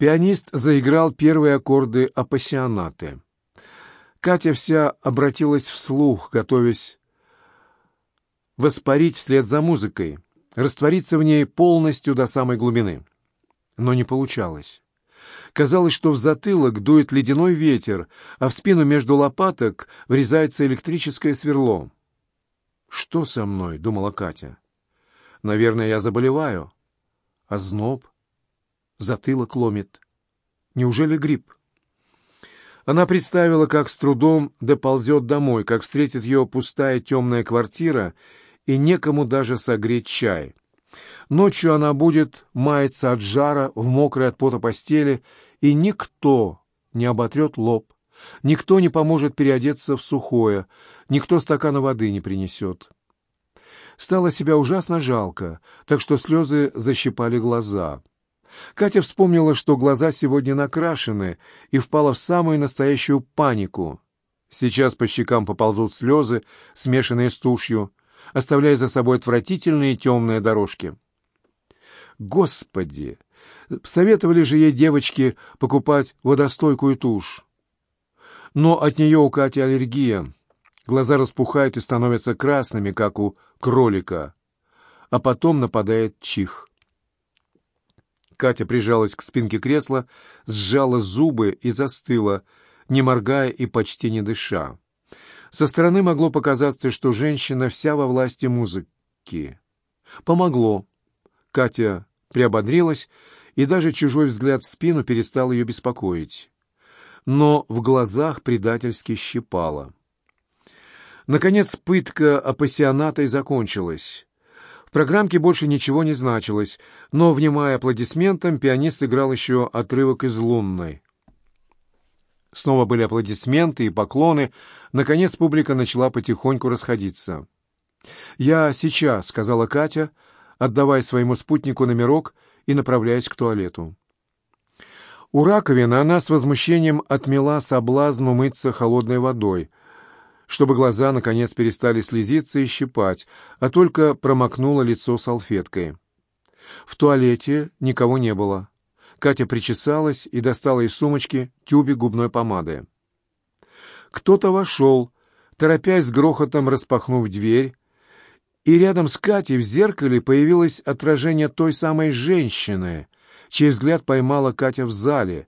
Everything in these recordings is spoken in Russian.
Пианист заиграл первые аккорды апассионаты. Катя вся обратилась вслух, готовясь воспарить вслед за музыкой, раствориться в ней полностью до самой глубины. Но не получалось. Казалось, что в затылок дует ледяной ветер, а в спину между лопаток врезается электрическое сверло. «Что со мной?» — думала Катя. «Наверное, я заболеваю. Озноб. Затылок ломит. Неужели грипп?» Она представила, как с трудом доползет домой, как встретит ее пустая темная квартира и некому даже согреть чай. Ночью она будет маяться от жара в мокрой от пота постели, и никто не оботрет лоб, никто не поможет переодеться в сухое, никто стакана воды не принесет. Стало себя ужасно жалко, так что слезы защипали глаза. Катя вспомнила, что глаза сегодня накрашены, и впала в самую настоящую панику. Сейчас по щекам поползут слезы, смешанные с тушью, оставляя за собой отвратительные темные дорожки. Господи! Советовали же ей девочки покупать водостойкую тушь. Но от нее у Кати аллергия. Глаза распухают и становятся красными, как у кролика. А потом нападает чих. Катя прижалась к спинке кресла, сжала зубы и застыла, не моргая и почти не дыша. Со стороны могло показаться, что женщина вся во власти музыки. Помогло. Катя приободрилась, и даже чужой взгляд в спину перестал ее беспокоить. Но в глазах предательски щипало. Наконец пытка апассионатой закончилась. В программке больше ничего не значилось, но, внимая аплодисментам, пианист сыграл еще отрывок из «Лунной». Снова были аплодисменты и поклоны. Наконец публика начала потихоньку расходиться. «Я сейчас», — сказала Катя, — отдавая своему спутнику номерок и направляясь к туалету. У раковины она с возмущением отмела соблазн умыться холодной водой, чтобы глаза, наконец, перестали слезиться и щипать, а только промокнула лицо салфеткой. В туалете никого не было. Катя причесалась и достала из сумочки тюбик губной помады. Кто-то вошел, торопясь с грохотом распахнув дверь, и рядом с Катей в зеркале появилось отражение той самой женщины, чей взгляд поймала Катя в зале,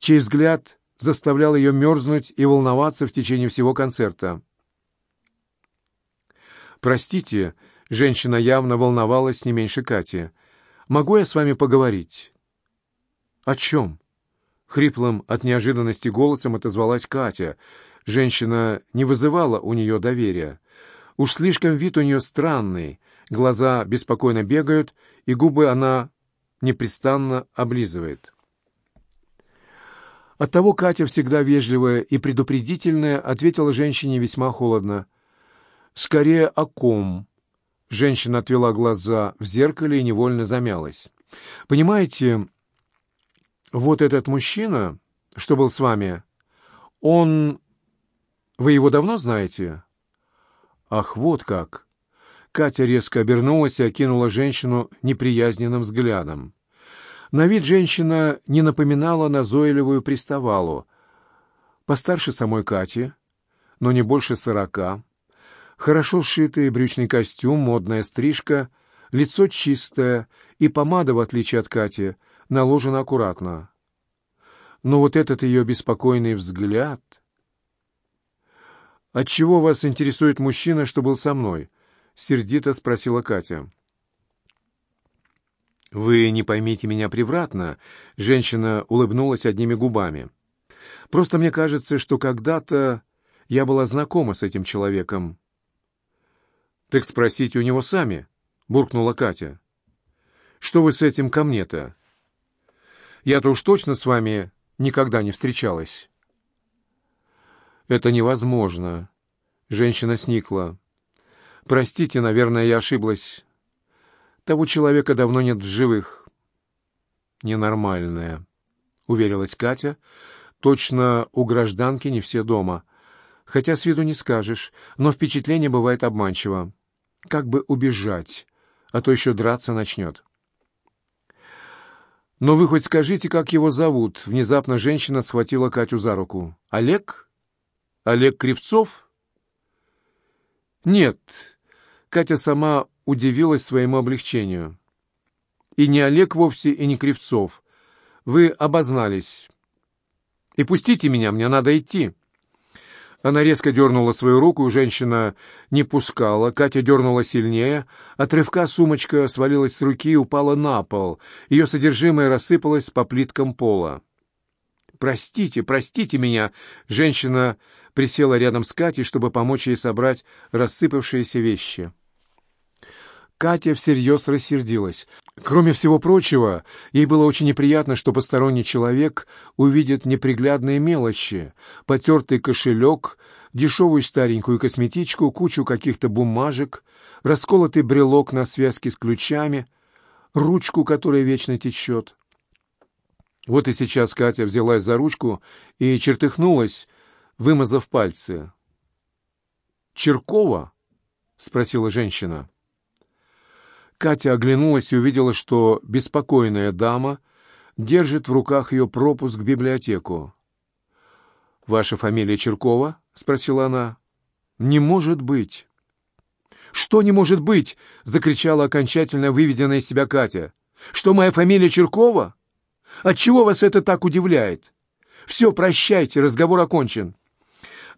чей взгляд заставлял ее мерзнуть и волноваться в течение всего концерта. «Простите», — женщина явно волновалась не меньше Кати, — «могу я с вами поговорить?» «О чем?» — хриплым от неожиданности голосом отозвалась Катя. Женщина не вызывала у нее доверия. Уж слишком вид у нее странный, глаза беспокойно бегают, и губы она непрестанно облизывает. Оттого Катя, всегда вежливая и предупредительная, ответила женщине весьма холодно. «Скорее о ком?» Женщина отвела глаза в зеркале и невольно замялась. «Понимаете, вот этот мужчина, что был с вами, он... Вы его давно знаете?» «Ах, вот как!» Катя резко обернулась и окинула женщину неприязненным взглядом. На вид женщина не напоминала назойливую приставалу. Постарше самой Кати, но не больше сорока. Хорошо сшитый брючный костюм, модная стрижка, лицо чистое, и помада, в отличие от Кати, наложена аккуратно. Но вот этот ее беспокойный взгляд... «Отчего вас интересует мужчина, что был со мной?» — сердито спросила Катя. «Вы не поймите меня превратно», — женщина улыбнулась одними губами. «Просто мне кажется, что когда-то я была знакома с этим человеком». «Так спросите у него сами», — буркнула Катя. «Что вы с этим ко мне-то? Я-то уж точно с вами никогда не встречалась». «Это невозможно». Женщина сникла. «Простите, наверное, я ошиблась. Того человека давно нет в живых». «Ненормальная», — уверилась Катя. «Точно у гражданки не все дома. Хотя с виду не скажешь, но впечатление бывает обманчиво. Как бы убежать, а то еще драться начнет». «Но вы хоть скажите, как его зовут?» Внезапно женщина схватила Катю за руку. «Олег? Олег Кривцов?» «Нет». Катя сама удивилась своему облегчению. «И не Олег вовсе, и не Кривцов. Вы обознались. И пустите меня, мне надо идти». Она резко дернула свою руку, женщина не пускала. Катя дернула сильнее. От рывка сумочка свалилась с руки и упала на пол. Ее содержимое рассыпалось по плиткам пола. «Простите, простите меня!» Женщина присела рядом с Катей, чтобы помочь ей собрать рассыпавшиеся вещи. Катя всерьез рассердилась. Кроме всего прочего, ей было очень неприятно, что посторонний человек увидит неприглядные мелочи, потертый кошелек, дешевую старенькую косметичку, кучу каких-то бумажек, расколотый брелок на связке с ключами, ручку, которая вечно течет. Вот и сейчас Катя взялась за ручку и чертыхнулась, вымазав пальцы. «Черкова?» — спросила женщина. Катя оглянулась и увидела, что беспокойная дама держит в руках ее пропуск в библиотеку. «Ваша фамилия Черкова?» — спросила она. «Не может быть!» «Что не может быть?» — закричала окончательно выведенная из себя Катя. «Что моя фамилия Черкова? Отчего вас это так удивляет? Все, прощайте, разговор окончен».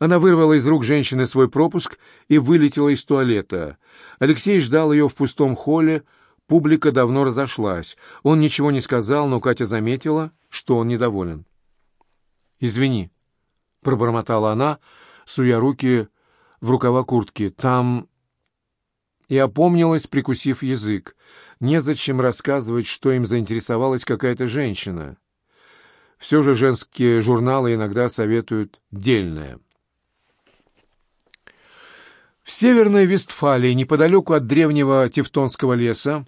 Она вырвала из рук женщины свой пропуск и вылетела из туалета. Алексей ждал ее в пустом холле, публика давно разошлась. Он ничего не сказал, но Катя заметила, что он недоволен. «Извини», — пробормотала она, суя руки в рукава куртки. «Там...» И опомнилась, прикусив язык. Незачем рассказывать, что им заинтересовалась какая-то женщина. Все же женские журналы иногда советуют дельное. В Северной Вестфалии, неподалеку от древнего Тевтонского леса,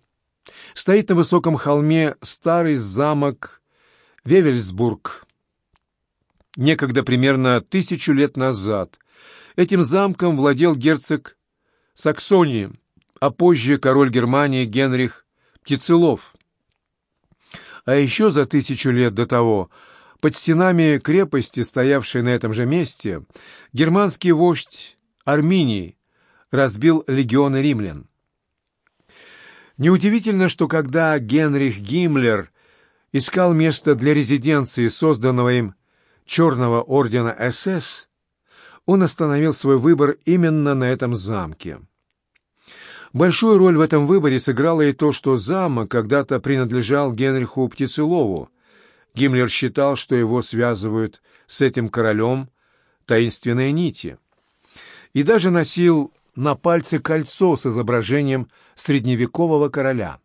стоит на высоком холме старый замок Вевельсбург. Некогда примерно тысячу лет назад этим замком владел герцог Саксонии, а позже король Германии Генрих Птицелов. А еще за тысячу лет до того под стенами крепости, стоявшей на этом же месте, германский вождь Арминии разбил легионы римлян. Неудивительно, что когда Генрих Гиммлер искал место для резиденции созданного им Черного ордена СС, он остановил свой выбор именно на этом замке. Большую роль в этом выборе сыграло и то, что замок когда-то принадлежал Генриху Птицелову. Гиммлер считал, что его связывают с этим королем таинственные нити. И даже носил на пальце кольцо с изображением средневекового короля.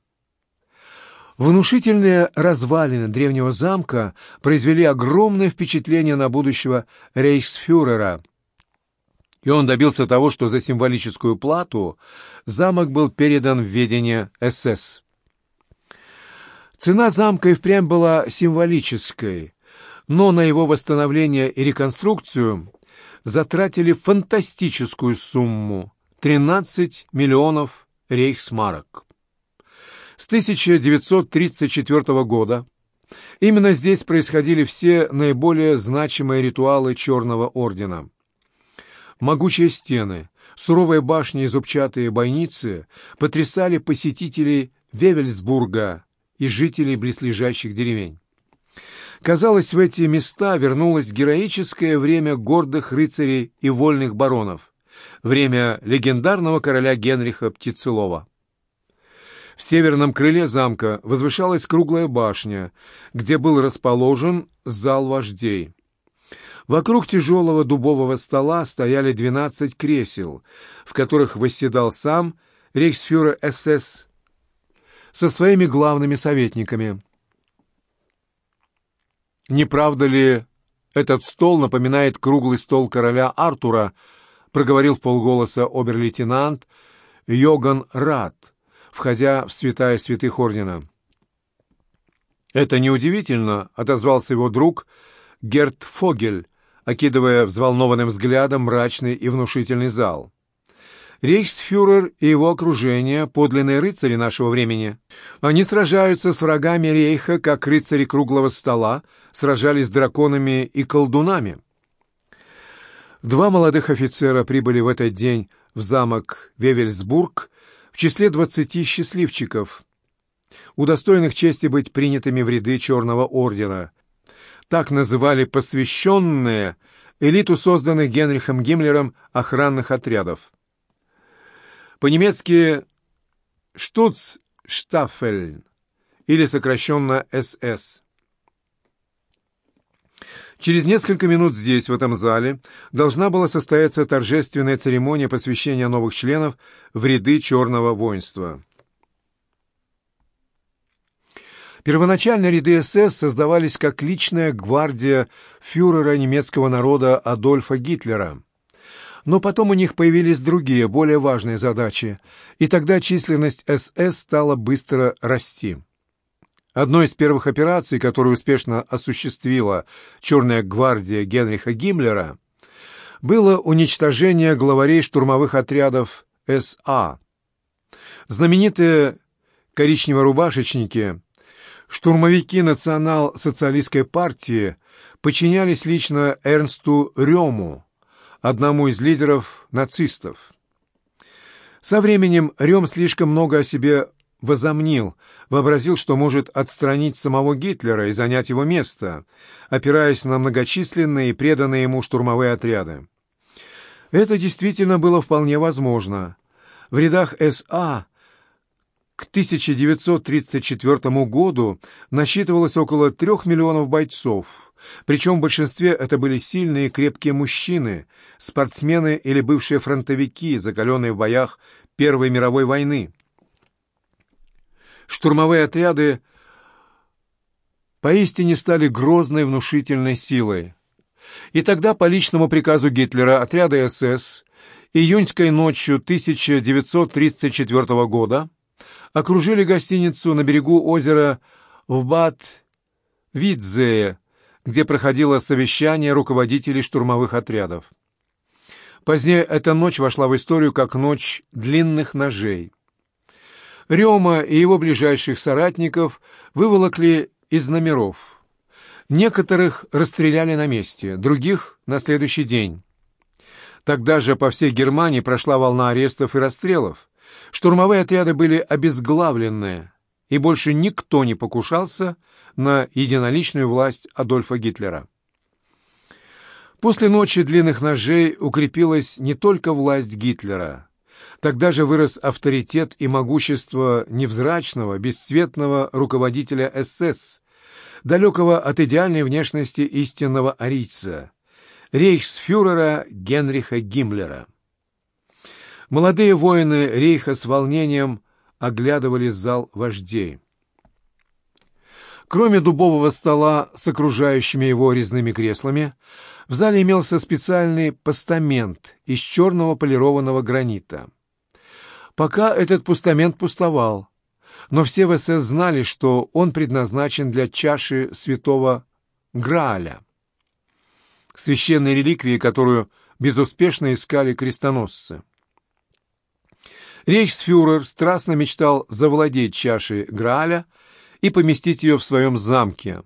Внушительные развалины древнего замка произвели огромное впечатление на будущего рейхсфюрера, и он добился того, что за символическую плату замок был передан в ведение СС. Цена замка и впрямь была символической, но на его восстановление и реконструкцию затратили фантастическую сумму 13 миллионов рейхсмарок. С 1934 года именно здесь происходили все наиболее значимые ритуалы Черного Ордена. Могучие стены, суровые башни и зубчатые бойницы потрясали посетителей Вевельсбурга и жителей близлежащих деревень. Казалось, в эти места вернулось героическое время гордых рыцарей и вольных баронов время легендарного короля Генриха Птицелова. В северном крыле замка возвышалась круглая башня, где был расположен зал вождей. Вокруг тяжелого дубового стола стояли двенадцать кресел, в которых восседал сам рейхсфюрер СС со своими главными советниками. Не правда ли этот стол напоминает круглый стол короля Артура –— проговорил полголоса обер-лейтенант Йоган Рад, входя в святая святых ордена. «Это неудивительно», — отозвался его друг Герт Фогель, окидывая взволнованным взглядом мрачный и внушительный зал. Рейхсфюрер и его окружение — подлинные рыцари нашего времени. Они сражаются с врагами рейха, как рыцари круглого стола сражались с драконами и колдунами. Два молодых офицера прибыли в этот день в замок Вевельсбург в числе двадцати счастливчиков, удостоенных чести быть принятыми в ряды Черного Ордена. Так называли посвященные элиту созданных Генрихом Гиммлером охранных отрядов. По-немецки «Штуцштаффельн» или сокращенно «СС». Через несколько минут здесь, в этом зале, должна была состояться торжественная церемония посвящения новых членов в ряды черного воинства. Первоначально ряды СС создавались как личная гвардия фюрера немецкого народа Адольфа Гитлера – но потом у них появились другие, более важные задачи, и тогда численность СС стала быстро расти. Одной из первых операций, которую успешно осуществила Черная гвардия Генриха Гиммлера, было уничтожение главарей штурмовых отрядов СА. Знаменитые коричневорубашечники, штурмовики национал-социалистской партии подчинялись лично Эрнсту Рему, одному из лидеров нацистов. Со временем Рем слишком много о себе возомнил, вообразил, что может отстранить самого Гитлера и занять его место, опираясь на многочисленные и преданные ему штурмовые отряды. Это действительно было вполне возможно. В рядах СА к 1934 году насчитывалось около трех миллионов бойцов, причем в большинстве это были сильные и крепкие мужчины, спортсмены или бывшие фронтовики, закаленные в боях Первой мировой войны. Штурмовые отряды поистине стали грозной внушительной силой. И тогда по личному приказу Гитлера отряды СС июньской ночью 1934 года окружили гостиницу на берегу озера в Бад-Видзее, где проходило совещание руководителей штурмовых отрядов. Позднее эта ночь вошла в историю как ночь длинных ножей. Рема и его ближайших соратников выволокли из номеров. Некоторых расстреляли на месте, других — на следующий день. Тогда же по всей Германии прошла волна арестов и расстрелов. Штурмовые отряды были обезглавлены, и больше никто не покушался на единоличную власть Адольфа Гитлера. После ночи длинных ножей укрепилась не только власть Гитлера. Тогда же вырос авторитет и могущество невзрачного, бесцветного руководителя СС, далекого от идеальной внешности истинного арийца, рейхсфюрера Генриха Гиммлера. Молодые воины рейха с волнением оглядывали зал вождей. Кроме дубового стола с окружающими его резными креслами, в зале имелся специальный постамент из черного полированного гранита. Пока этот постамент пустовал, но все в СС знали, что он предназначен для чаши святого Грааля, священной реликвии, которую безуспешно искали крестоносцы. Рейхсфюрер страстно мечтал завладеть чашей Грааля и поместить ее в своем замке.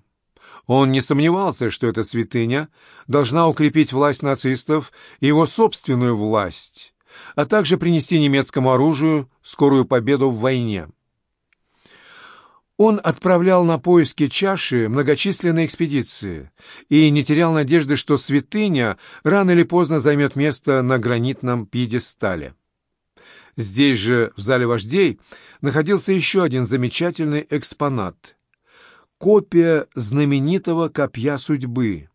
Он не сомневался, что эта святыня должна укрепить власть нацистов и его собственную власть, а также принести немецкому оружию скорую победу в войне. Он отправлял на поиски чаши многочисленные экспедиции и не терял надежды, что святыня рано или поздно займет место на гранитном пьедестале. Здесь же, в зале вождей, находился еще один замечательный экспонат — копия знаменитого копья судьбы,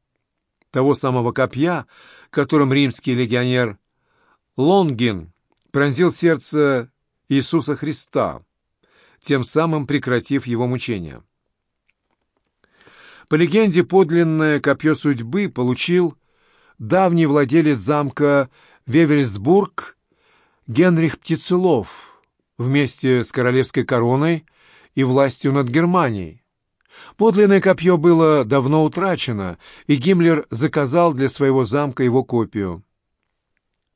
того самого копья, которым римский легионер Лонгин пронзил сердце Иисуса Христа, тем самым прекратив его мучения. По легенде, подлинное копье судьбы получил давний владелец замка Вевельсбург Генрих Птицелов вместе с королевской короной и властью над Германией. Подлинное копье было давно утрачено, и Гиммлер заказал для своего замка его копию.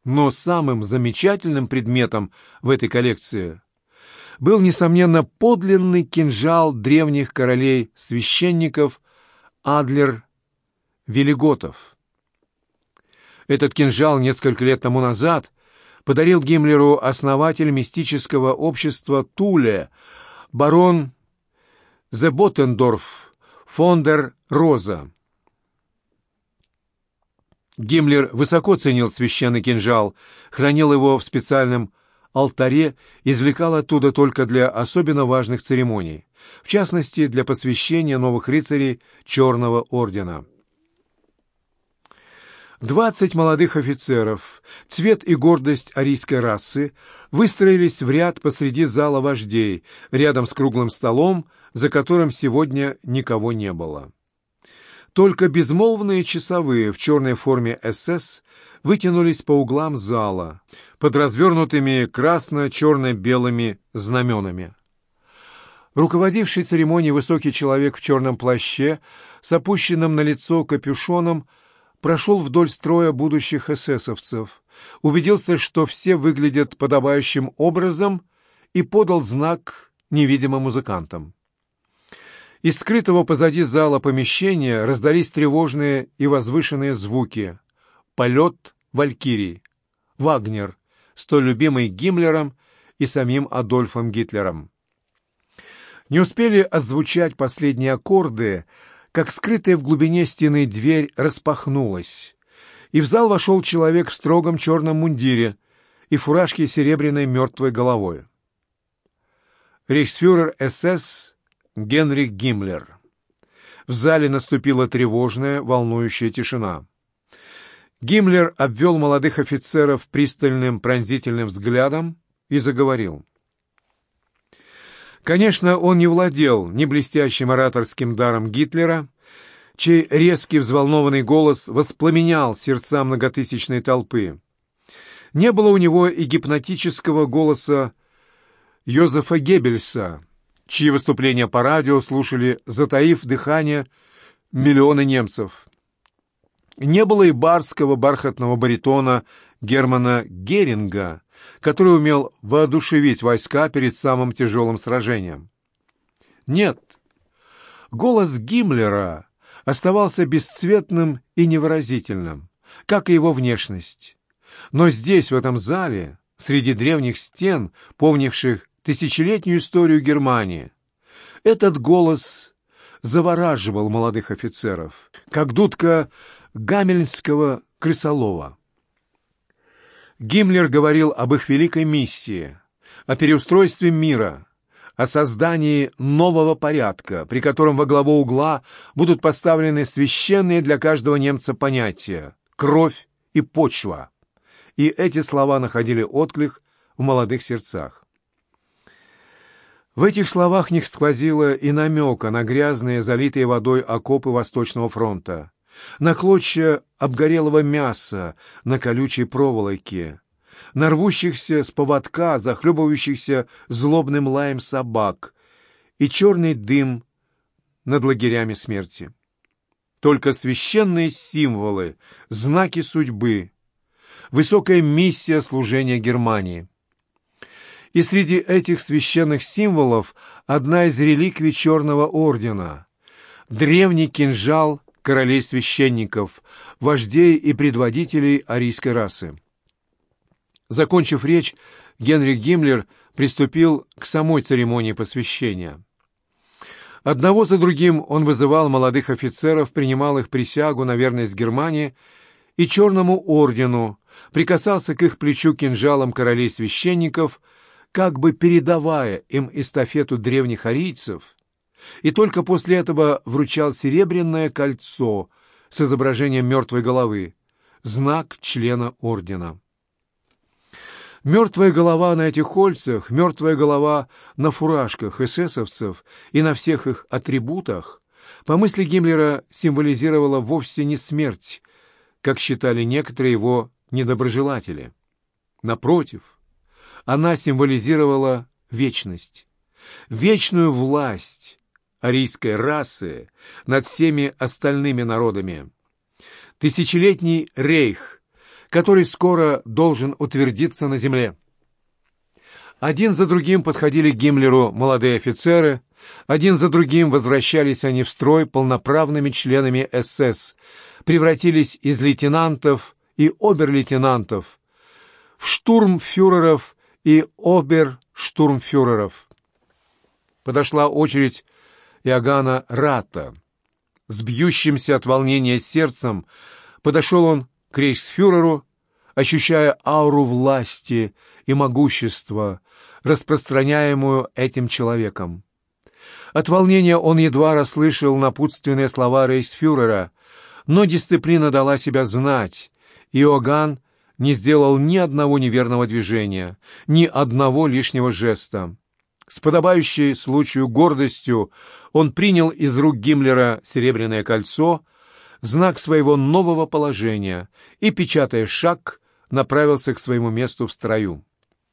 Но самым замечательным предметом в этой коллекции был, несомненно, подлинный кинжал древних королей-священников Адлер-Велиготов. Этот кинжал несколько лет тому назад подарил Гиммлеру основатель мистического общества Туле, барон Зеботендорф Фондер Роза. Гиммлер высоко ценил священный кинжал, хранил его в специальном алтаре, извлекал оттуда только для особенно важных церемоний, в частности, для посвящения новых рыцарей Черного Ордена. Двадцать молодых офицеров, цвет и гордость арийской расы, выстроились в ряд посреди зала вождей, рядом с круглым столом, за которым сегодня никого не было. Только безмолвные часовые в черной форме СС вытянулись по углам зала под развернутыми красно-черно-белыми знаменами. Руководивший церемонией высокий человек в черном плаще с опущенным на лицо капюшоном прошел вдоль строя будущих эсэсовцев, убедился, что все выглядят подобающим образом и подал знак невидимым музыкантам. Из скрытого позади зала помещения раздались тревожные и возвышенные звуки. Полет Валькирий. Вагнер, столь любимый Гиммлером и самим Адольфом Гитлером. Не успели озвучать последние аккорды, как скрытая в глубине стены дверь распахнулась, и в зал вошел человек в строгом черном мундире и фуражке серебряной мертвой головой. Рейхсфюрер СС Генрих Гиммлер. В зале наступила тревожная, волнующая тишина. Гиммлер обвел молодых офицеров пристальным пронзительным взглядом и заговорил. Конечно, он не владел ни блестящим ораторским даром Гитлера, чей резкий взволнованный голос воспламенял сердца многотысячной толпы. Не было у него и гипнотического голоса Йозефа Геббельса, чьи выступления по радио слушали, затаив дыхание, миллионы немцев. Не было и барского бархатного баритона Германа Геринга, который умел воодушевить войска перед самым тяжелым сражением. Нет, голос Гиммлера оставался бесцветным и невыразительным, как и его внешность. Но здесь, в этом зале, среди древних стен, помнивших тысячелетнюю историю Германии. Этот голос завораживал молодых офицеров, как дудка гамельнского крысолова. Гиммлер говорил об их великой миссии, о переустройстве мира, о создании нового порядка, при котором во главу угла будут поставлены священные для каждого немца понятия «кровь» и «почва». И эти слова находили отклик в молодых сердцах. В этих словах не сквозило и намека на грязные, залитые водой окопы Восточного фронта, на клочья обгорелого мяса на колючей проволоке, на рвущихся с поводка, захлебывающихся злобным лаем собак и черный дым над лагерями смерти. Только священные символы, знаки судьбы, высокая миссия служения Германии — и среди этих священных символов одна из реликвий Черного Ордена — древний кинжал королей-священников, вождей и предводителей арийской расы. Закончив речь, Генрих Гиммлер приступил к самой церемонии посвящения. Одного за другим он вызывал молодых офицеров, принимал их присягу на верность Германии и Черному Ордену, прикасался к их плечу кинжалом королей-священников — как бы передавая им эстафету древних арийцев, и только после этого вручал серебряное кольцо с изображением мертвой головы, знак члена ордена. Мертвая голова на этих кольцах, мертвая голова на фуражках эсэсовцев и на всех их атрибутах, по мысли Гиммлера, символизировала вовсе не смерть, как считали некоторые его недоброжелатели. Напротив, она символизировала вечность, вечную власть арийской расы над всеми остальными народами. Тысячелетний рейх, который скоро должен утвердиться на земле. Один за другим подходили к Гиммлеру молодые офицеры, один за другим возвращались они в строй полноправными членами СС, превратились из лейтенантов и обер-лейтенантов в штурмфюреров и оберштурмфюреров. Подошла очередь Иоганна Рата. С бьющимся от волнения сердцем подошел он к рейхсфюреру, ощущая ауру власти и могущества, распространяемую этим человеком. От волнения он едва расслышал напутственные слова рейхсфюрера, но дисциплина дала себя знать, и Иоганн не сделал ни одного неверного движения, ни одного лишнего жеста. С подобающей случаю гордостью он принял из рук Гиммлера серебряное кольцо, знак своего нового положения, и, печатая шаг, направился к своему месту в строю.